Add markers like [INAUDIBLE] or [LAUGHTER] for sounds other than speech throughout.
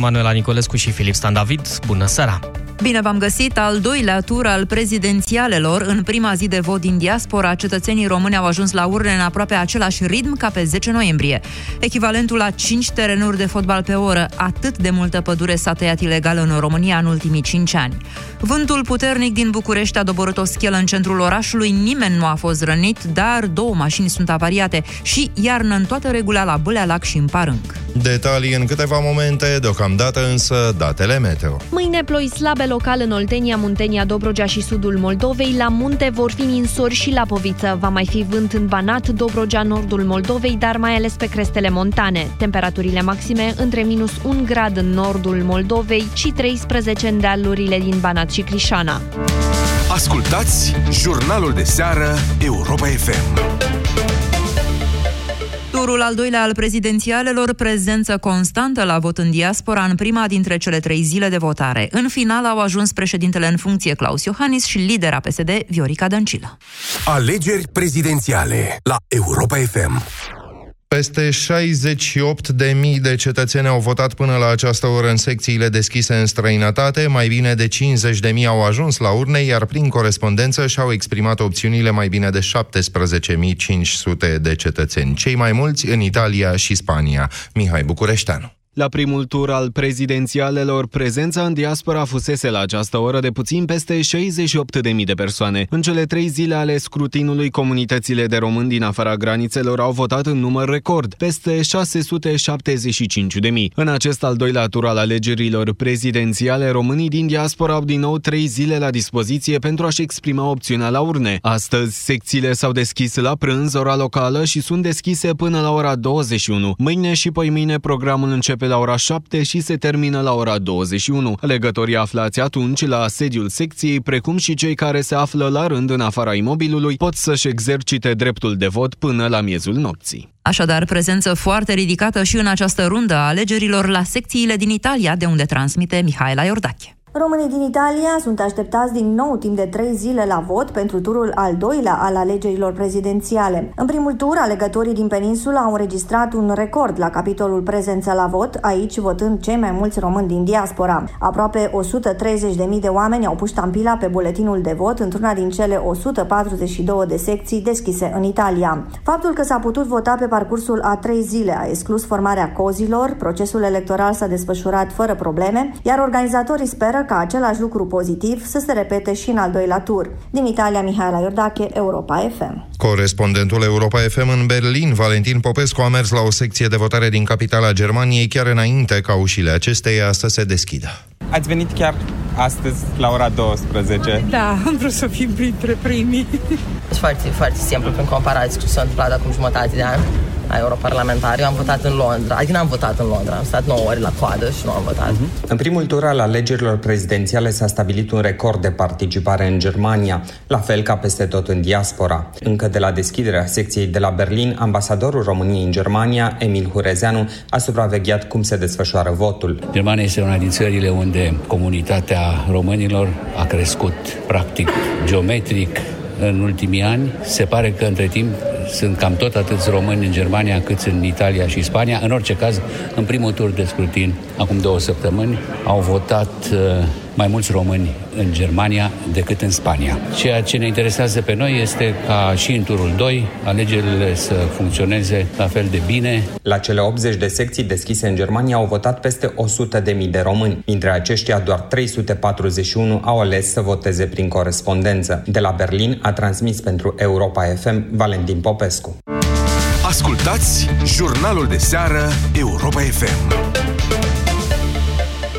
Manuela Nicolescu și Filip Stan David, bună seara! Bine v-am găsit! Al doilea tur al prezidențialelor. În prima zi de vot din diaspora, cetățenii români au ajuns la urne în aproape același ritm ca pe 10 noiembrie. Echivalentul la 5 terenuri de fotbal pe oră. Atât de multă pădure s-a tăiat ilegal în România în ultimii 5 ani. Vântul puternic din București a doborât o schelă în centrul orașului. Nimeni nu a fost rănit, dar două mașini sunt avariate și iarnă în toată regula la Bâlea Lac și în Parânc. Detalii în câteva momente, deocamdată însă datele meteo. Mâine ploi slabe local în Oltenia, Muntenia, Dobrogea și sudul Moldovei. La munte vor fi ninsori și la Poviță. Va mai fi vânt în Banat, Dobrogea, nordul Moldovei, dar mai ales pe crestele montane. Temperaturile maxime între minus 1 grad în nordul Moldovei și 13 în dealurile din Banat și Crișana. Ascultați jurnalul de seară Europa FM. Turul al doilea al prezidențialelor, prezență constantă la vot în diaspora în prima dintre cele trei zile de votare. În final au ajuns președintele în funcție Claus Iohannis și lidera PSD Viorica Dăncilă. Alegeri prezidențiale la Europa FM. Peste 68 de mii de cetățeni au votat până la această oră în secțiile deschise în străinătate, mai bine de 50 de mii au ajuns la urne, iar prin corespondență și-au exprimat opțiunile mai bine de 17.500 de cetățeni, cei mai mulți în Italia și Spania. Mihai Bucureșteanu. La primul tur al prezidențialelor, prezența în diaspora fusese la această oră de puțin peste 68.000 de persoane. În cele trei zile ale scrutinului, comunitățile de români din afara granițelor au votat în număr record, peste 675.000. În acest al doilea tur al alegerilor prezidențiale, românii din diaspora au din nou trei zile la dispoziție pentru a-și exprima opțiunea la urne. Astăzi, secțiile s-au deschis la prânz, ora locală și sunt deschise până la ora 21. Mâine și mâine programul începe începe la ora 7 și se termină la ora 21. Legătorii aflați atunci la sediul secției, precum și cei care se află la rând în afara imobilului, pot să-și exercite dreptul de vot până la miezul nopții. Așadar, prezență foarte ridicată și în această rundă a alegerilor la secțiile din Italia, de unde transmite Mihaela Iordache. Românii din Italia sunt așteptați din nou timp de trei zile la vot pentru turul al doilea al alegerilor prezidențiale. În primul tur, alegătorii din peninsula au înregistrat un record la capitolul prezență la vot, aici votând cei mai mulți români din diaspora. Aproape 130.000 de oameni au pus ștampila pe buletinul de vot într-una din cele 142 de secții deschise în Italia. Faptul că s-a putut vota pe parcursul a trei zile a exclus formarea cozilor, procesul electoral s-a desfășurat fără probleme, iar organizatorii speră ca același lucru pozitiv să se repete și în al doilea tur. Din Italia, Mihaela Iordache, Europa FM. Corespondentul Europa FM în Berlin, Valentin Popescu, a mers la o secție de votare din capitala Germaniei chiar înainte ca ușile acesteia să se deschidă. Ați venit chiar astăzi la ora 12. Da, am vrut să fim printre primii. Foarte, foarte simplu prin comparație cu ce s-a întâmplat acum jumătate de ani la europarlamentari. Eu am votat în Londra, adică n-am votat în Londra, am stat 9 ori la coadă și nu am votat. Uh-huh. În primul tur al alegerilor prezidențiale s-a stabilit un record de participare în Germania, la fel ca peste tot în diaspora. Încă de la deschiderea secției de la Berlin, ambasadorul României în Germania, Emil Hurezeanu, a supravegheat cum se desfășoară votul. Germania este una din țările unde comunitatea românilor a crescut practic geometric în ultimii ani. Se pare că între timp sunt cam tot atâți români în Germania cât în Italia și Spania. În orice caz, în primul tur de scrutin, acum două săptămâni, au votat uh, mai mulți români în Germania decât în Spania. Ceea ce ne interesează pe noi este ca și în turul 2 alegerile să funcționeze la fel de bine. La cele 80 de secții deschise în Germania au votat peste 100 de mii de români. Dintre aceștia, doar 341 au ales să voteze prin corespondență. De la Berlin a transmis pentru Europa FM Valentin Popescu. Ascultați jurnalul de seară Europa FM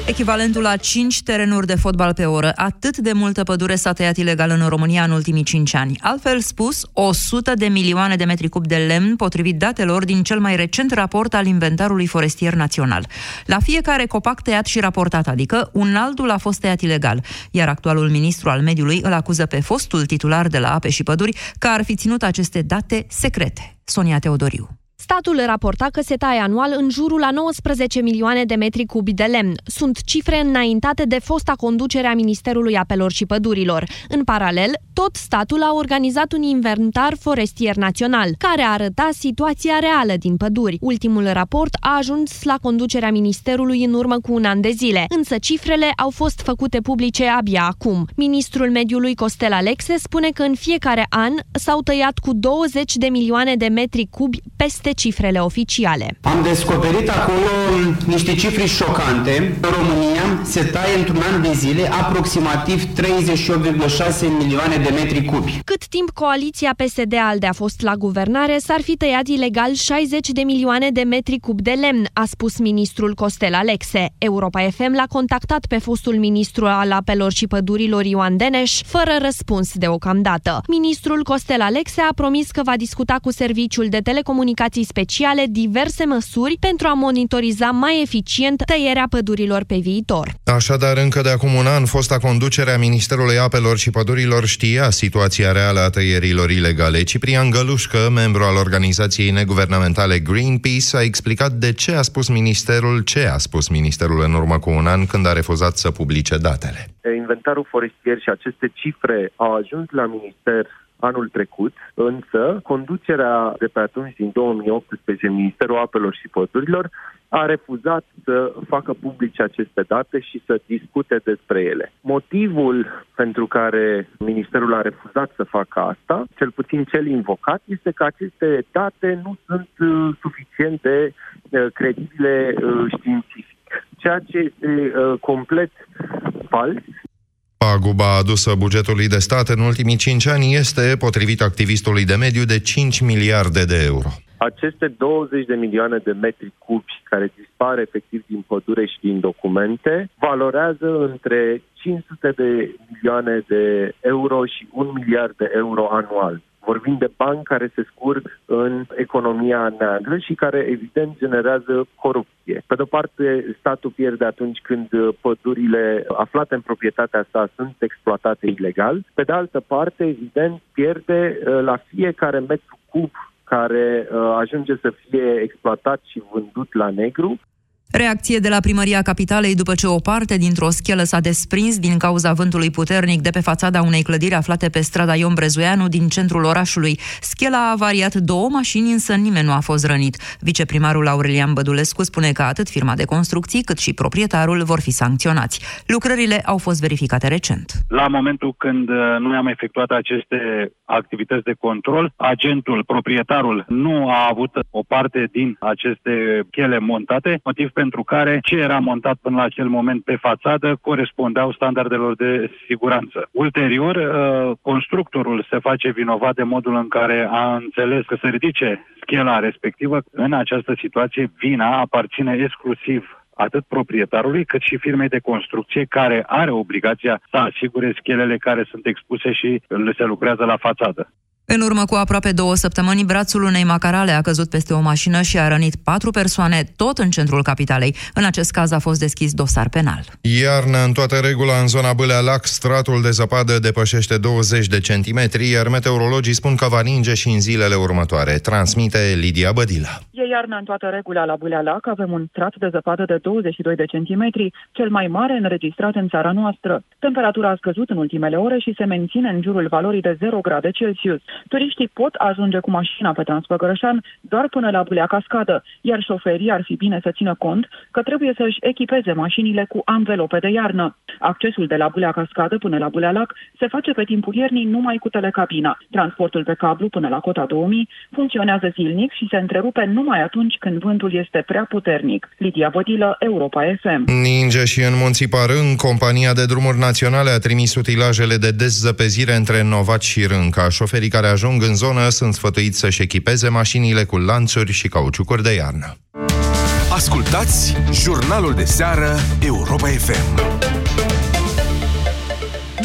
echivalentul la 5 terenuri de fotbal pe oră. Atât de multă pădure s-a tăiat ilegal în România în ultimii 5 ani. Altfel spus, 100 de milioane de metri cub de lemn, potrivit datelor din cel mai recent raport al Inventarului Forestier Național. La fiecare copac tăiat și raportat, adică un altul a fost tăiat ilegal, iar actualul ministru al mediului îl acuză pe fostul titular de la Ape și Păduri că ar fi ținut aceste date secrete. Sonia Teodoriu. Statul raporta că se taie anual în jurul a 19 milioane de metri cubi de lemn. Sunt cifre înaintate de fosta conducere a Ministerului Apelor și Pădurilor. În paralel, tot statul a organizat un inventar forestier național, care arăta situația reală din păduri. Ultimul raport a ajuns la conducerea Ministerului în urmă cu un an de zile, însă cifrele au fost făcute publice abia acum. Ministrul Mediului Costel Alexe spune că în fiecare an s-au tăiat cu 20 de milioane de metri cubi peste cifrele oficiale. Am descoperit acolo niște cifre șocante. În România se taie într-un an de zile aproximativ 38,6 milioane de metri cubi. Cât timp coaliția PSD-ALDE a fost la guvernare, s-ar fi tăiat ilegal 60 de milioane de metri cub de lemn, a spus ministrul Costel Alexe. Europa FM l-a contactat pe fostul ministru al apelor și pădurilor Ioan Deneș, fără răspuns deocamdată. Ministrul Costel Alexe a promis că va discuta cu Serviciul de Telecomunicații Speciale diverse măsuri pentru a monitoriza mai eficient tăierea pădurilor pe viitor. Așadar, încă de acum un an, fosta conducere a Ministerului Apelor și Pădurilor știa situația reală a tăierilor ilegale. Ciprian Gălușcă, membru al organizației neguvernamentale Greenpeace, a explicat de ce a spus ministerul ce a spus ministerul în urmă cu un an când a refuzat să publice datele. Inventarul forestier și aceste cifre au ajuns la minister anul trecut, însă conducerea de pe atunci, din 2018, Ministerul Apelor și Pădurilor, a refuzat să facă publice aceste date și să discute despre ele. Motivul pentru care Ministerul a refuzat să facă asta, cel puțin cel invocat, este că aceste date nu sunt uh, suficient de uh, credibile uh, științific, ceea ce este complet fals Paguba adusă bugetului de stat în ultimii 5 ani este, potrivit activistului de mediu, de 5 miliarde de euro. Aceste 20 de milioane de metri cubi care dispar efectiv din pădure și din documente valorează între 500 de milioane de euro și 1 miliard de euro anual. Vorbim de bani care se scurg în economia neagră și care, evident, generează corupție. Pe de-o parte, statul pierde atunci când pădurile aflate în proprietatea sa sunt exploatate ilegal. Pe de altă parte, evident, pierde uh, la fiecare metru cub care uh, ajunge să fie exploatat și vândut la negru, Reacție de la primăria capitalei după ce o parte dintr-o schelă s-a desprins din cauza vântului puternic de pe fațada unei clădiri aflate pe strada Ion Brezoianu din centrul orașului. Schela a avariat două mașini, însă nimeni nu a fost rănit. Viceprimarul Aurelian Bădulescu spune că atât firma de construcții cât și proprietarul vor fi sancționați. Lucrările au fost verificate recent. La momentul când uh, noi am efectuat aceste activități de control, agentul, proprietarul nu a avut o parte din aceste chele montate, motiv pentru care ce era montat până la acel moment pe fațadă corespundeau standardelor de siguranță. Ulterior, uh, constructorul se face vinovat de modul în care a înțeles că se ridice schela respectivă. În această situație, vina aparține exclusiv atât proprietarului cât și firmei de construcție care are obligația să asigure schelele care sunt expuse și le se lucrează la fațadă. În urmă cu aproape două săptămâni, brațul unei macarale a căzut peste o mașină și a rănit patru persoane, tot în centrul capitalei. În acest caz a fost deschis dosar penal. Iarna în toată regula în zona Bâlea Lac, stratul de zăpadă depășește 20 de centimetri, iar meteorologii spun că va ninge și în zilele următoare. Transmite Lidia Bădila. E iarna în toată regula la Bâlea Lac, avem un strat de zăpadă de 22 de centimetri, cel mai mare înregistrat în țara noastră. Temperatura a scăzut în ultimele ore și se menține în jurul valorii de 0 grade Celsius. Turiștii pot ajunge cu mașina pe Transpăgărășan doar până la Bulea Cascadă, iar șoferii ar fi bine să țină cont că trebuie să își echipeze mașinile cu anvelope de iarnă. Accesul de la Bulea Cascadă până la Bulea Lac se face pe timpul iernii numai cu telecabina. Transportul pe cablu până la cota 2000 funcționează zilnic și se întrerupe numai atunci când vântul este prea puternic. Lidia Bădilă, Europa FM. Ninge și în Munții Parân, compania de drumuri naționale a trimis utilajele de dezzăpezire între Novat și Rânca. Șoferii care ajung în zonă sunt sfătuiți să-și echipeze mașinile cu lanțuri și cauciucuri de iarnă. Ascultați jurnalul de seară Europa FM.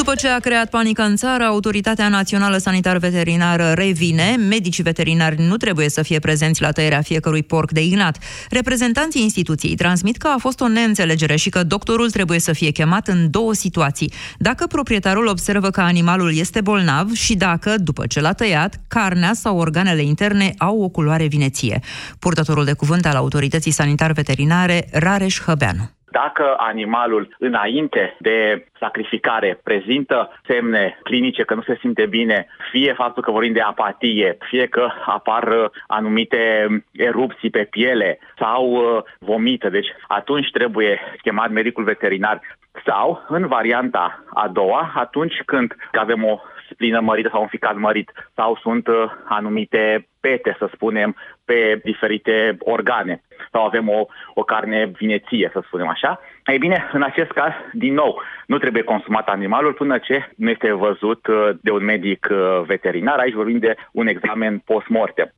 După ce a creat panică în țară, Autoritatea Națională Sanitar-Veterinară revine. Medicii veterinari nu trebuie să fie prezenți la tăierea fiecărui porc de ignat. Reprezentanții instituției transmit că a fost o neînțelegere și că doctorul trebuie să fie chemat în două situații. Dacă proprietarul observă că animalul este bolnav și dacă, după ce l-a tăiat, carnea sau organele interne au o culoare vineție. Purtătorul de cuvânt al Autorității Sanitar-Veterinare, Rareș Hăbeanu. Dacă animalul înainte de sacrificare prezintă semne clinice că nu se simte bine, fie faptul că vorbim de apatie, fie că apar anumite erupții pe piele sau uh, vomită, deci atunci trebuie chemat medicul veterinar. Sau, în varianta a doua, atunci când avem o splină mărită sau un ficat mărit sau sunt uh, anumite pete, să spunem, pe diferite organe sau avem o, o carne vineție, să spunem așa. Ei bine, în acest caz, din nou, nu trebuie consumat animalul până ce nu este văzut uh, de un medic uh, veterinar. Aici vorbim de un examen post-mortem.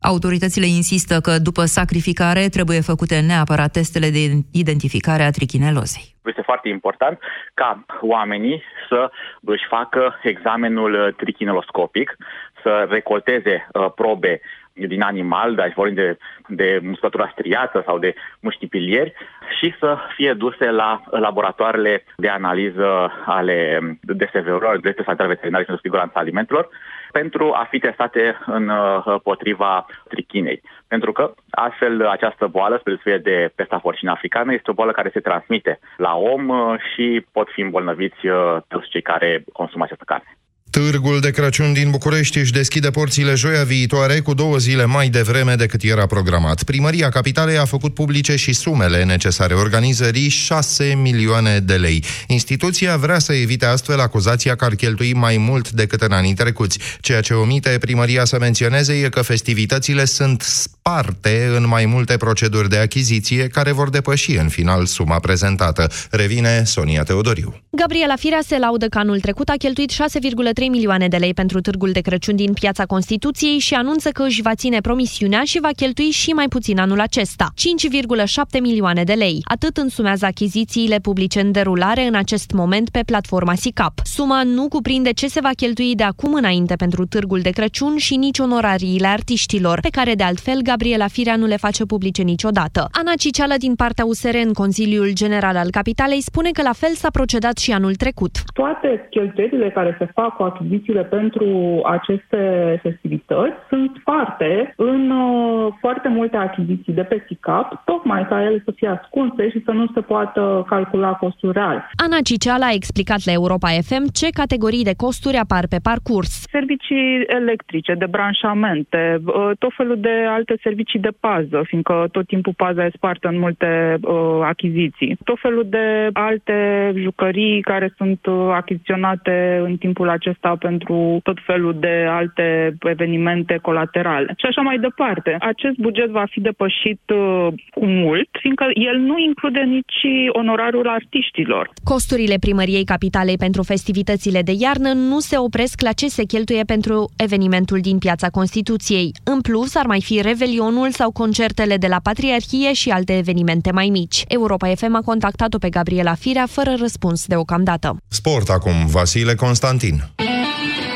Autoritățile insistă că după sacrificare trebuie făcute neapărat testele de identificare a trichinelozei. Este foarte important ca oamenii să își facă examenul trichineloscopic, să recolteze uh, probe din animal, dar vorbim de, de musculatura striată sau de mușchipilieri și să fie duse la laboratoarele de analiză ale DSV-urilor, de sanitare veterinare și de siguranța alimentelor, pentru a fi testate împotriva uh, trichinei. Pentru că astfel această boală, spre de pesta porcină africană, este o boală care se transmite la om uh, și pot fi îmbolnăviți uh, toți cei care consumă această carne. Târgul de Crăciun din București își deschide porțile joia viitoare cu două zile mai devreme decât era programat. Primăria Capitalei a făcut publice și sumele necesare organizării 6 milioane de lei. Instituția vrea să evite astfel acuzația că ar cheltui mai mult decât în anii trecuți. Ceea ce omite primăria să menționeze e că festivitățile sunt sparte în mai multe proceduri de achiziție care vor depăși în final suma prezentată. Revine Sonia Teodoriu. Gabriela Firea se laudă că anul trecut a cheltuit 6,3 milioane de lei pentru târgul de Crăciun din piața Constituției și anunță că își va ține promisiunea și va cheltui și mai puțin anul acesta, 5,7 milioane de lei. Atât însumează achizițiile publice în derulare în acest moment pe platforma SICAP. Suma nu cuprinde ce se va cheltui de acum înainte pentru târgul de Crăciun și nici onorariile artiștilor, pe care de altfel Gabriela Firea nu le face publice niciodată. Ana Ciceală din partea USR în Consiliul General al Capitalei spune că la fel s-a procedat și anul trecut. Toate cheltuielile care se fac cu achizițiile pentru aceste festivități sunt parte în uh, foarte multe achiziții de pe SICAP, tocmai ca ele să fie ascunse și să nu se poată calcula costuri reale. Ana Ciceala a explicat la Europa FM ce categorii de costuri apar pe parcurs. Servicii electrice, de branșamente, uh, tot felul de alte servicii de pază, fiindcă tot timpul paza e spartă în multe uh, achiziții. Tot felul de alte jucării care sunt uh, achiziționate în timpul acesta asta pentru tot felul de alte evenimente colaterale și așa mai departe. Acest buget va fi depășit uh, cu mult, fiindcă el nu include nici onorarul artiștilor. Costurile primăriei capitalei pentru festivitățile de iarnă nu se opresc la ce se cheltuie pentru evenimentul din Piața Constituției. În plus, ar mai fi Revelionul sau concertele de la Patriarhie și alte evenimente mai mici. Europa FM a contactat-o pe Gabriela Firea fără răspuns deocamdată. Sport acum, Vasile Constantin. Música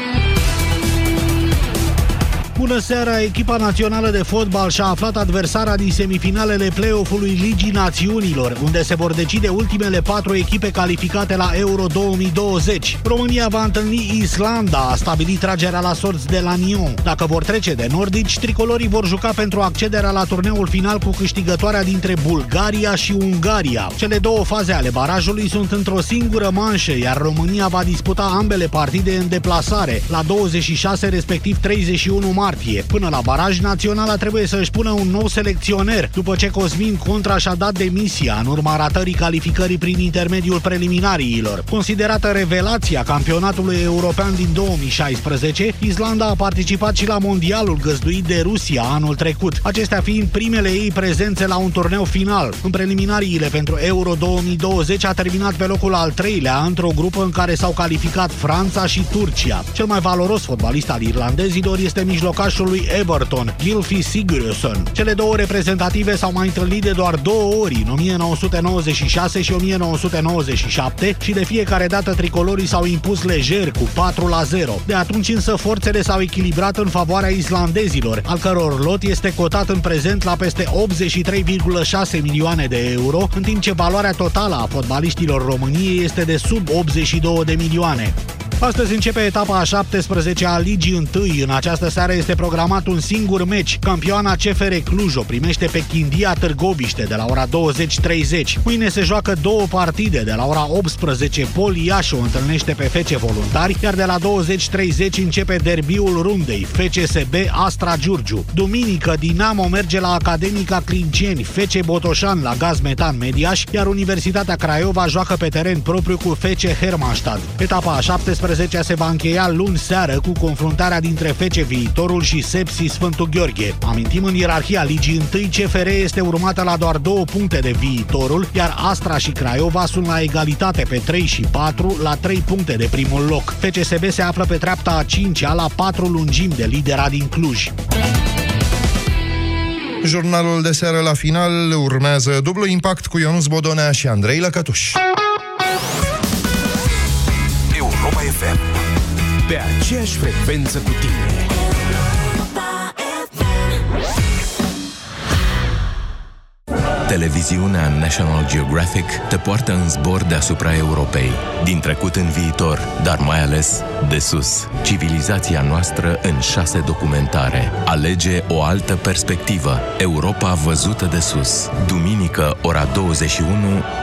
Bună seara! Echipa națională de fotbal și-a aflat adversara din semifinalele play-off-ului Ligii Națiunilor, unde se vor decide ultimele patru echipe calificate la Euro 2020. România va întâlni Islanda, a stabilit tragerea la sorți de la Nyon. Dacă vor trece de nordici, tricolorii vor juca pentru accederea la turneul final cu câștigătoarea dintre Bulgaria și Ungaria. Cele două faze ale barajului sunt într-o singură manșă, iar România va disputa ambele partide în deplasare, la 26 respectiv 31 martie martie. Până la baraj, naționala trebuie să își pună un nou selecționer, după ce Cosmin Contra și-a dat demisia în urma ratării calificării prin intermediul preliminariilor. Considerată revelația campionatului european din 2016, Islanda a participat și la mondialul găzduit de Rusia anul trecut, acestea fiind primele ei prezențe la un turneu final. În preliminariile pentru Euro 2020 a terminat pe locul al treilea într-o grupă în care s-au calificat Franța și Turcia. Cel mai valoros fotbalist al irlandezilor este mijlocaș mijlocașul lui Everton, Gylfi Sigurdsson. Cele două reprezentative s-au mai întâlnit de doar două ori, în 1996 și 1997, și de fiecare dată tricolorii s-au impus lejer cu 4 la 0. De atunci însă forțele s-au echilibrat în favoarea islandezilor, al căror lot este cotat în prezent la peste 83,6 milioane de euro, în timp ce valoarea totală a fotbaliștilor României este de sub 82 de milioane. Astăzi începe etapa a 17 a Ligii 1. În această seară este programat un singur meci. Campioana CFR Cluj o primește pe Chindia Târgoviște de la ora 20.30. Mâine se joacă două partide. De la ora 18 Pol Iași o întâlnește pe FC Voluntari, iar de la 20.30 începe derbiul rundei FCSB Astra Giurgiu. Duminică Dinamo merge la Academica Clincieni, FC Botoșan la Gaz Metan Mediaș, iar Universitatea Craiova joacă pe teren propriu cu FC Hermannstad. Etapa a 17 11 se va încheia luni seară cu confruntarea dintre Fece Viitorul și Sepsi Sfântul Gheorghe. Amintim în ierarhia ligii 1, CFR este urmată la doar două puncte de Viitorul, iar Astra și Craiova sunt la egalitate pe 3 și 4 la 3 puncte de primul loc. FCSB se află pe treapta a 5-a la 4 lungimi de lidera din Cluj. Jurnalul de seară la final urmează dublu impact cu Ionuț Bodonea și Andrei Lăcătuș. Pe aceeași frecvență cu tine. Televiziunea National Geographic te poartă în zbor deasupra Europei, din trecut în viitor, dar mai ales de sus. Civilizația noastră în șase documentare. Alege o altă perspectivă. Europa văzută de sus. Duminică, ora 21,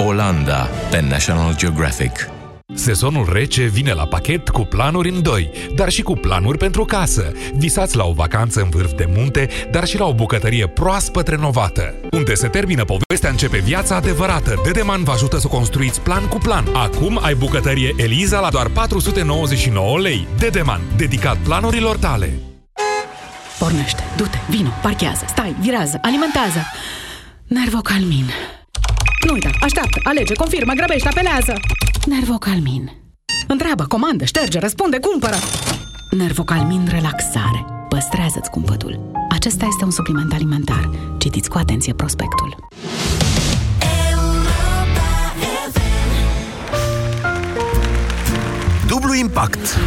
Olanda, pe National Geographic. Sezonul rece vine la pachet cu planuri în doi, dar și cu planuri pentru casă. Visați la o vacanță în vârf de munte, dar și la o bucătărie proaspăt renovată. Unde se termină povestea, începe viața adevărată. Dedeman vă ajută să construiți plan cu plan. Acum ai bucătărie Eliza la doar 499 lei. Dedeman, dedicat planurilor tale. Pornește, du-te, vino, parchează, stai, virează, alimentează. Nervocalmin. Nu uita, așteaptă, alege, confirmă, grăbește, apelează. Nervocalmin. Întreabă, comandă, șterge, răspunde, cumpără. Nervocalmin relaxare. Păstrează-ți cumpătul. Acesta este un supliment alimentar. Citiți cu atenție prospectul. Dublu impact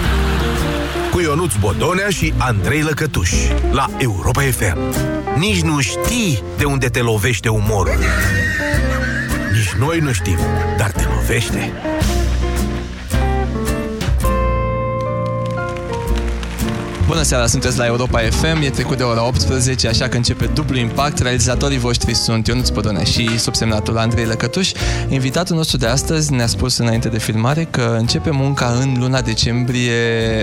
cu Ionuț Bodonea și Andrei Lăcătuș la Europa FM. Nici nu știi de unde te lovește umorul. Nici noi nu știm, dar te lovește. Bună seara, sunteți la Europa FM, e trecut de ora 18, așa că începe dublu impact. Realizatorii voștri sunt Ionuț Pădonea și subsemnatul Andrei Lăcătuș. Invitatul nostru de astăzi ne-a spus înainte de filmare că începe munca în luna decembrie,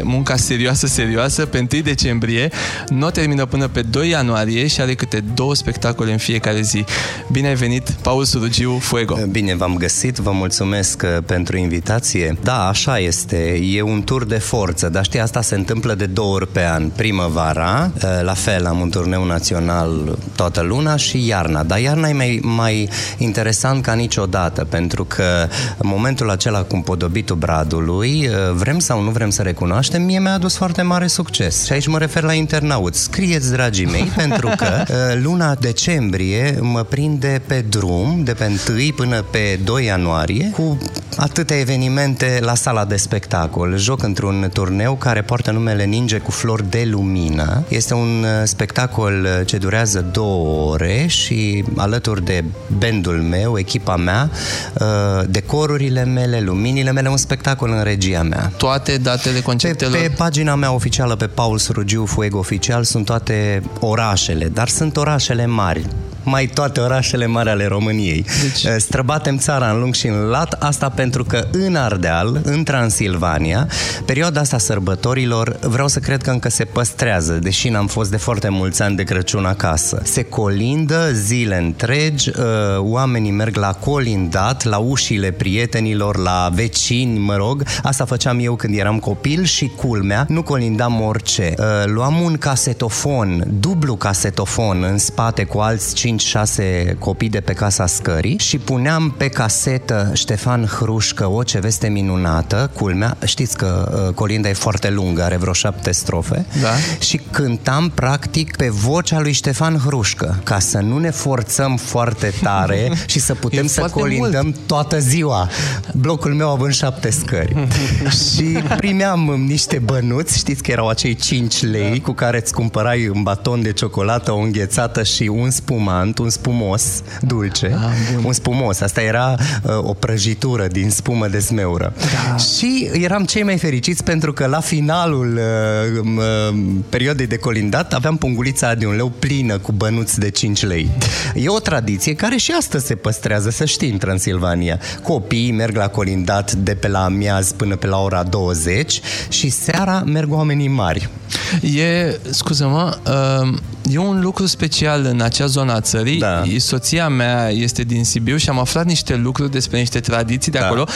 munca serioasă, serioasă, pe 1 decembrie, nu o termină până pe 2 ianuarie și are câte două spectacole în fiecare zi. Bine ai venit, Paul Surugiu, Fuego! Bine v-am găsit, vă mulțumesc uh, pentru invitație. Da, așa este, e un tur de forță, dar știi, asta se întâmplă de două ori pe an. Primăvara, eh, la fel, am un turneu național toată luna și iarna. Dar iarna e mai, mai interesant ca niciodată, pentru că în momentul acela cu podobitul Bradului, eh, vrem sau nu vrem să recunoaștem, mie mi-a adus foarte mare succes. Și aici mă refer la internaut. Scrieți, dragii mei, [LAUGHS] pentru că eh, luna decembrie mă prinde pe drum, de pe 1 până pe 2 ianuarie, cu atâtea evenimente la sala de spectacol. Joc într-un turneu care poartă numele Ninge cu flori de lumină. Este un uh, spectacol uh, ce durează două ore și alături de bandul meu, echipa mea, uh, decorurile mele, luminile mele, un spectacol în regia mea. Toate datele concertelor? Pe, pe pagina mea oficială, pe Paul Surugiu Fuego Oficial, sunt toate orașele, dar sunt orașele mari mai toate orașele mari ale României. Deci... Străbatem țara în lung și în lat, asta pentru că în Ardeal, în Transilvania, perioada asta sărbătorilor, vreau să cred că încă se păstrează, deși n-am fost de foarte mulți ani de Crăciun acasă. Se colindă zile întregi, uh, oamenii merg la colindat, la ușile prietenilor, la vecini, mă rog. Asta făceam eu când eram copil și culmea, nu colindam orice. Uh, luam un casetofon, dublu casetofon în spate cu alți 5-6 copii de pe casa scării și puneam pe casetă Ștefan Hrușcă, o ce veste minunată, culmea, știți că uh, colinda e foarte lungă, are vreo șapte strofe, Da. și cântam practic pe vocea lui Ștefan Hrușcă, ca să nu ne forțăm foarte tare [LAUGHS] și să putem E să foarte colindăm mult. toată ziua. Blocul meu având șapte scări. [LAUGHS] și primeam niște bănuți, știți că erau acei 5 lei da. cu care îți cumpărai un baton de ciocolată, o înghețată și un spumant, un spumos dulce. Ah, un spumos. Asta era uh, o prăjitură din spumă de smeură. Da. Și eram cei mai fericiți pentru că la finalul uh, uh, perioadei de colindat aveam pungulița de un leu plină cu bănuți de 5 lei. E o tradiție care și astăzi se păstrează, să știi, în Transilvania. Copiii merg la colindat de pe la amiaz până pe la ora 20 și seara merg oamenii mari. E, scuză-mă, uh, e un lucru special în acea zonă a țării. Da. Soția mea este din Sibiu și am aflat niște lucruri despre niște tradiții de Da. acolo